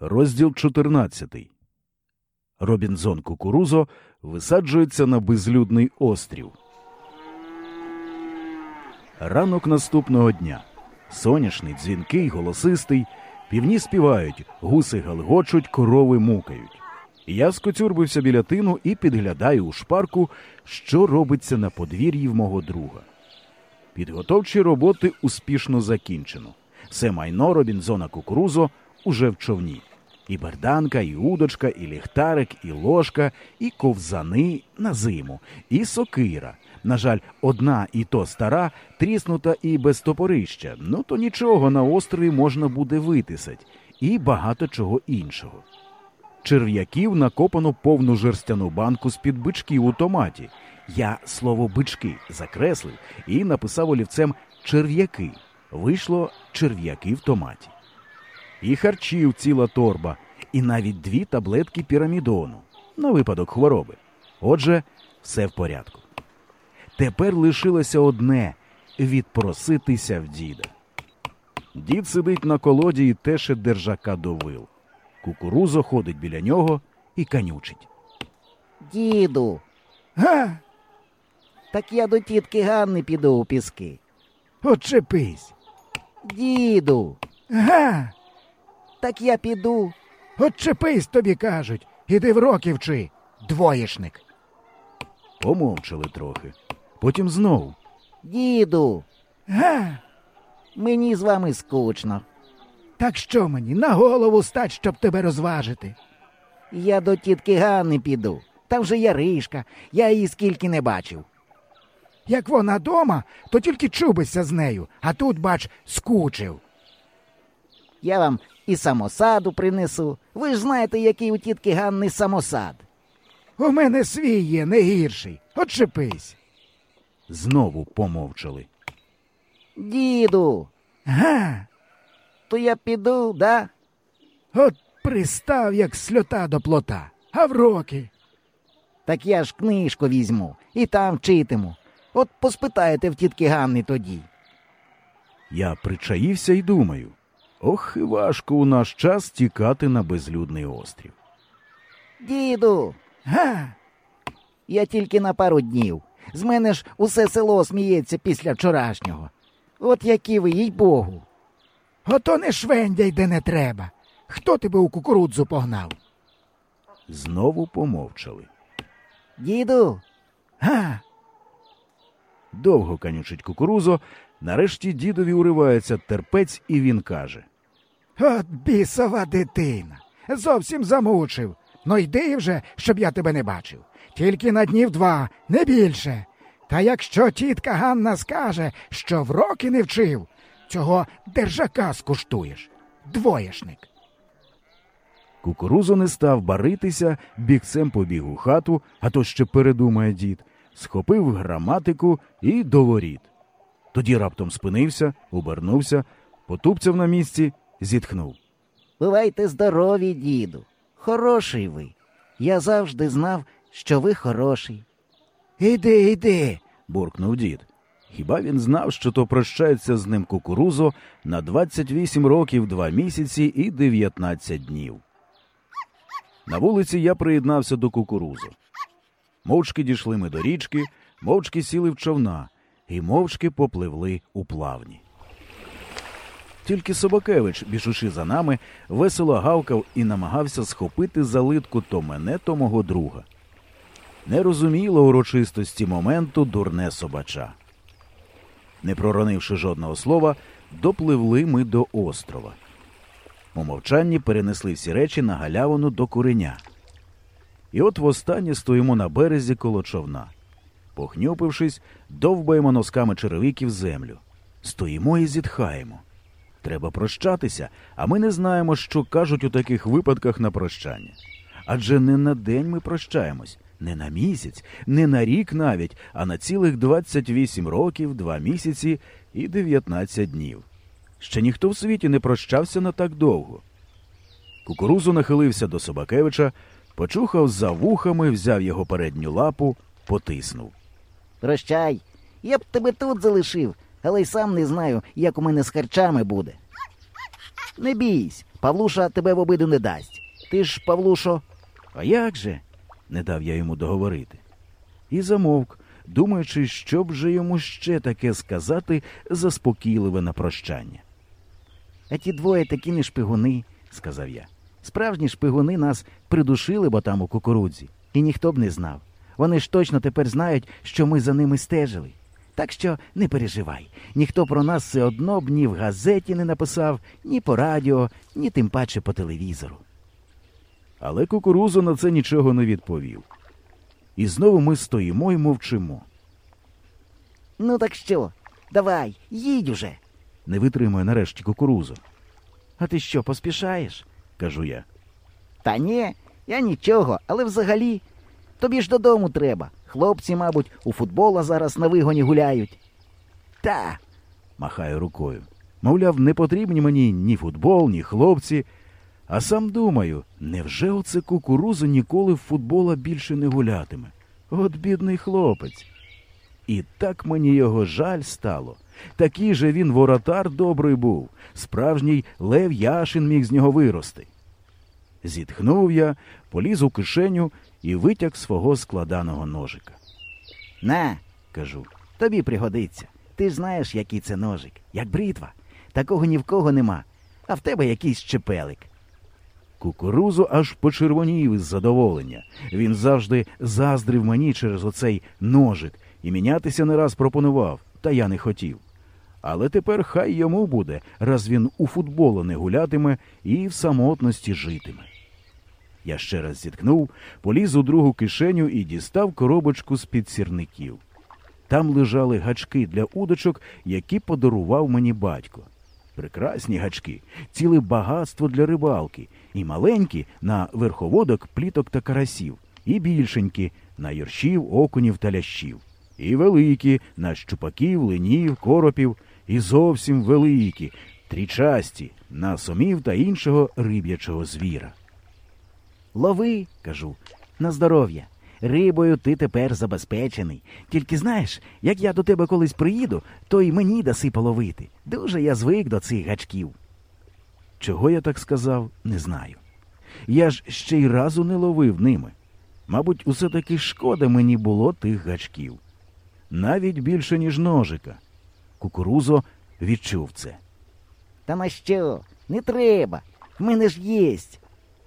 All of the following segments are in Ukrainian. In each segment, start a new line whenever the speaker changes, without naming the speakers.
Розділ 14. Робінзон Кукурузо висаджується на безлюдний острів. Ранок наступного дня. Соняшний, дзвінкий, голосистий. Півні співають, гуси галгочуть, корови мукають. Я скоцюрбився біля тину і підглядаю у шпарку, що робиться на подвір'ї в мого друга. Підготовчі роботи успішно закінчено. Все майно Робінзона Кукурузо уже в човні. І берданка, і удочка, і ліхтарик, і ложка, і ковзани на зиму, і сокира. На жаль, одна і то стара, тріснута і без топорища. Ну то нічого на острові можна буде витисать, і багато чого іншого. Черв'яків накопано повну жерстяну банку з-під бичків у томаті. Я слово бички закреслив і написав олівцем черв'яки. Вийшло черв'яки в томаті. І харчів ціла торба, і навіть дві таблетки пірамідону на випадок хвороби. Отже, все в порядку. Тепер лишилося одне відпроситися в діда. Дід сидить на колоді і теше держака до вил. Кукурузо ходить біля нього і канючить.
Діду,
Га,
так я до тітки Ганни піду у піски.
отчепись.
Діду,
Га,
так я піду.
отчепись, тобі кажуть. Іди в роки вчи, двоєшник.
Помовчали трохи. Потім знову.
Діду,
Га,
мені з вами скучно.
так що мені, на голову стать, щоб тебе розважити.
Я до тітки Ганни піду. Там же Яришка, я її скільки не бачив.
Як вона дома, то тільки чубишся з нею, а тут, бач, скучив.
Я вам і самосаду принесу. Ви ж знаєте, який у тітки Ганни самосад.
У мене свій є, не гірший. Отчепись.
Знову помовчали.
Діду,
Га,
то я піду, да?
от пристав, як сльота до плота, а в роки.
Так я ж книжку візьму і там вчитиму. От поспитаєте в тітки Ганни тоді.
Я причаївся і думаю. Ох, і важко у наш час тікати на безлюдний острів.
Діду,
Га,
я тільки на пару днів. З мене ж усе село сміється після вчорашнього. От які ви, їй Богу.
ото не швендяй, де не треба. Хто тебе у кукурудзу погнав?
Знову помовчали.
Діду,
Га,
Довго канючить кукурузо. Нарешті дідові уривається терпець, і він каже:
от бісова дитина. Зовсім замучив. Ну йди вже, щоб я тебе не бачив. Тільки на днів два, не більше. Та якщо тітка Ганна скаже, що в роки не вчив, цього держака скуштуєш. Двоєшник.
Кукурузо не став баритися, бігцем побіг у хату, а то ще передумає дід, схопив граматику і до воріт. Тоді раптом спинився, обернувся, потупцяв на місці, зітхнув.
бувайте здорові, діду. Хороший ви. Я завжди знав, що ви хороший.
Іди, іди.
буркнув дід. Хіба він знав, що то прощається з ним кукурузо на 28 років, 2 місяці і 19 днів. На вулиці я приєднався до кукурузу. Мовчки дійшли ми до річки, мовчки сіли в човна і мовчки попливли у плавні. Тільки Собакевич, біжучи за нами, весело гавкав і намагався схопити за литку то мене, то мого друга. Не розуміло урочистості моменту дурне собача. Не проронивши жодного слова, допливли ми до острова. У мовчанні перенесли всі речі на галявину до куреня. І от востаннє стоїмо на березі коло човна. Похнюпившись, довбаємо носками черевиків землю. Стоїмо і зітхаємо. Треба прощатися, а ми не знаємо, що кажуть у таких випадках на прощання. Адже не на день ми прощаємось, не на місяць, не на рік навіть, а на цілих 28 років, 2 місяці і 19 днів. Ще ніхто в світі не прощався на так довго. Кукурузу нахилився до Собакевича, почухав за вухами, взяв його передню лапу, потиснув.
Прощай. Я б тебе тут залишив, але й сам не знаю, як у мене з харчами буде. Не бійсь, Павлуша тебе в обиду не дасть. Ти ж, Павлушо,
А як же? не дав я йому договорити. І замовк, думаючи, що б же йому ще таке сказати заспокійливе на прощання.
а ті двоє такі не шпигуни, сказав я. Справжні шпигуни нас придушили, бо там у кукурудзі, і ніхто б не знав. Вони ж точно тепер знають, що ми за ними стежили. Так що не переживай, ніхто про нас все одно б ні в газеті не написав, ні по радіо, ні тим паче по телевізору.
Але кукурузо на це нічого не відповів. І знову ми стоїмо і мовчимо.
Ну так що? Давай, їдь уже.
Не витримує нарешті кукурузо,
А ти що, поспішаєш?
кажу я.
Та ні, я нічого, але взагалі. Тобі ж додому треба. Хлопці, мабуть, у футбола зараз на вигоні гуляють. Та,
махаю рукою. Мовляв, не потрібні мені ні футбол, ні хлопці. А сам думаю, невже оце кукуруза ніколи в футбола більше не гулятиме? От бідний хлопець. І так мені його жаль стало. Такий же він воротар добрий був, справжній Лев Яшин міг з нього вирости. Зітхнув я, поліз у кишеню і витяг свого складаного ножика.
на,
Кажу,
тобі пригодиться. Ти ж знаєш, який це ножик, як бритва. Такого ні в кого нема, а в тебе якийсь чепелик.
Кукурузу аж почервонів із задоволення. Він завжди заздрив мені через оцей ножик і мінятися не раз пропонував, та я не хотів. Але тепер хай йому буде, раз він у футболу не гулятиме і в самотності житиме. Я ще раз зіткнув, поліз у другу кишеню і дістав коробочку з-під сірників. Там лежали гачки для удочок, які подарував мені батько. Прекрасні гачки, ціле багатство для рибалки, і маленькі на верховодок, пліток та карасів, і більшенькі на юршів, окунів та лящів, і великі на щупаків, ленів, коропів, і зовсім великі, трічасті на сомів та іншого риб'ячого звіра.
Лови, кажу, на здоров'я. Рибою ти тепер забезпечений. Тільки знаєш, як я до тебе колись приїду, то й мені даси половити. Дуже я звик до цих гачків.
Чого я так сказав, не знаю. Я ж ще й разу не ловив ними. Мабуть, усе таки шкода мені було тих гачків. Навіть більше, ніж ножика. Кукурузо відчув це,
Та на що? Не треба. В мене ж єсть.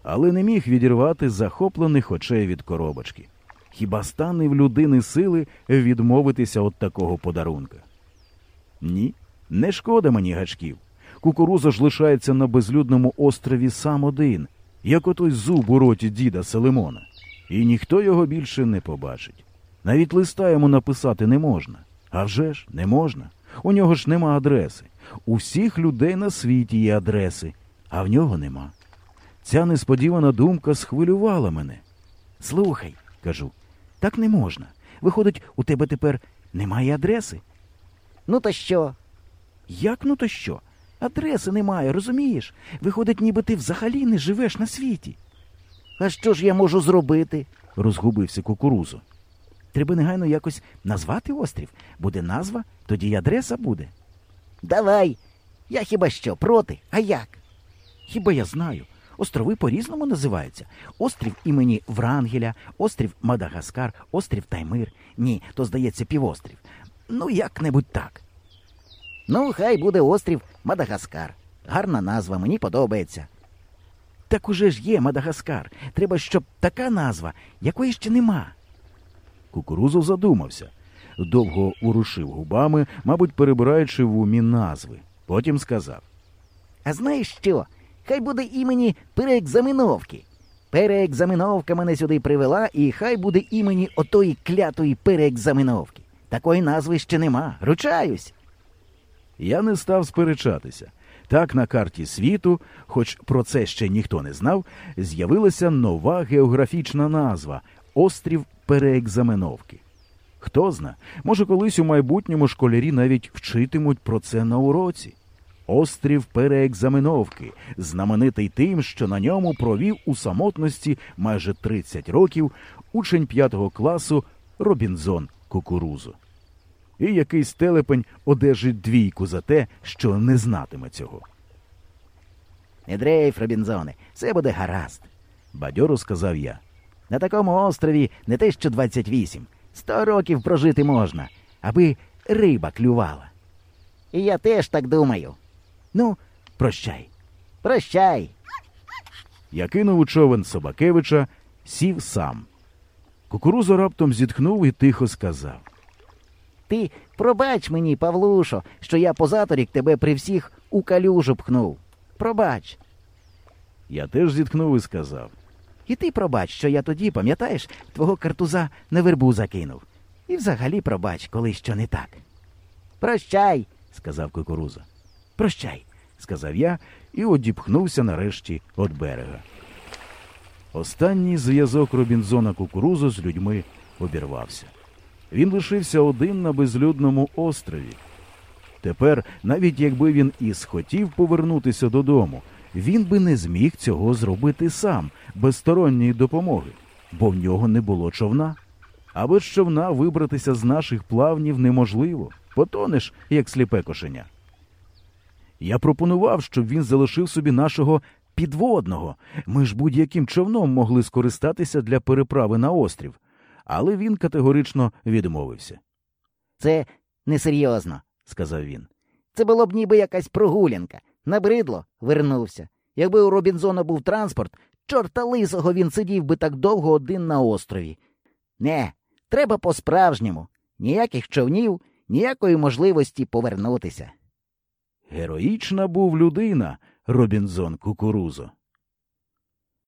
але не міг відірвати захоплених очей від коробочки. Хіба стане в людини сили відмовитися від такого подарунка? Ні, не шкода мені гачків. Кукуруза ж лишається на безлюдному острові сам один, як отой зуб у роті діда Селимона. І ніхто його більше не побачить. Навіть листа йому написати не можна. А вже ж не можна. У нього ж нема адреси. У всіх людей на світі є адреси, а в нього нема. Ця несподівана думка схвилювала мене.
Слухай,
Кажу,
так не можна. Виходить, у тебе тепер немає адреси. Ну то що? Як ну то що? Адреси немає, розумієш? Виходить, ніби ти взагалі не живеш на світі. А що ж я можу зробити?
розгубився кукурузо.
Треба негайно якось назвати острів. Буде назва, тоді й адреса буде. Давай. Я хіба що проти? А як? Хіба я знаю? Острови по-різному називаються. Острів імені Врангеля, острів Мадагаскар, острів Таймир. Ні, то здається півострів. Ну, як-небудь так. Ну, хай буде острів Мадагаскар. Гарна назва, мені подобається. Так уже ж є Мадагаскар. Треба, щоб така назва, якої ще нема.
Кукурузов задумався, довго урушив губами, мабуть, перебираючи в умі назви. Потім сказав
А знаєш що? Хай буде імені переекзаменовки. Переекзаменовка мене сюди привела, і хай буде імені отої клятої переекзаменовки. Такої назви ще нема. Ручаюсь.
Я не став сперечатися. Так на карті світу, хоч про це ще ніхто не знав, з'явилася нова географічна назва острів Переекзаменовки. Хто зна, може, колись у майбутньому школярі навіть вчитимуть про це на уроці. Острів Переекзаменовки, знаменитий тим, що на ньому провів у самотності майже 30 років учень п'ятого класу Робінзон Кукурузо. І якийсь телепень одержить двійку за те, що не знатиме цього.
Не дрейф, Робінзоне, все буде гаразд.
бадьоро сказав я.
На такому острові не те що 28. Сто років прожити можна, аби риба клювала. І я теж так думаю. Ну, прощай. Прощай.
Я кинув у човен Собакевича, сів сам. Кукурузо раптом зітхнув і тихо сказав.
Ти пробач мені, Павлушо, що я позаторік тебе при всіх у калюжу пхнув. Пробач.
Я теж зітхнув і сказав.
І ти пробач, що я тоді, пам'ятаєш, твого картуза на вербу закинув. І взагалі пробач, коли що не так. Прощай,
сказав кукуруза.
прощай.
сказав я і одіпхнувся нарешті від берега. Останній зв'язок Робінзона Кукурузо з людьми обірвався. Він лишився один на безлюдному острові. Тепер, навіть якби він і схотів повернутися додому, він би не зміг цього зробити сам, без сторонньої допомоги, бо в нього не було човна. А без човна вибратися з наших плавнів неможливо, потонеш, як сліпе кошеня. Я пропонував, щоб він залишив собі нашого підводного. Ми ж будь-яким човном могли скористатися для переправи на острів, але він категорично відмовився,
Це несерйозно,
сказав він.
Це було б ніби якась прогулянка. Набридло, вернувся. Якби у Робінзона був транспорт, чорта лисого він сидів би так довго один на острові. Не, треба по-справжньому. Ніяких човнів, ніякої можливості повернутися.
Героїчна був людина Робінзон Кукурузо.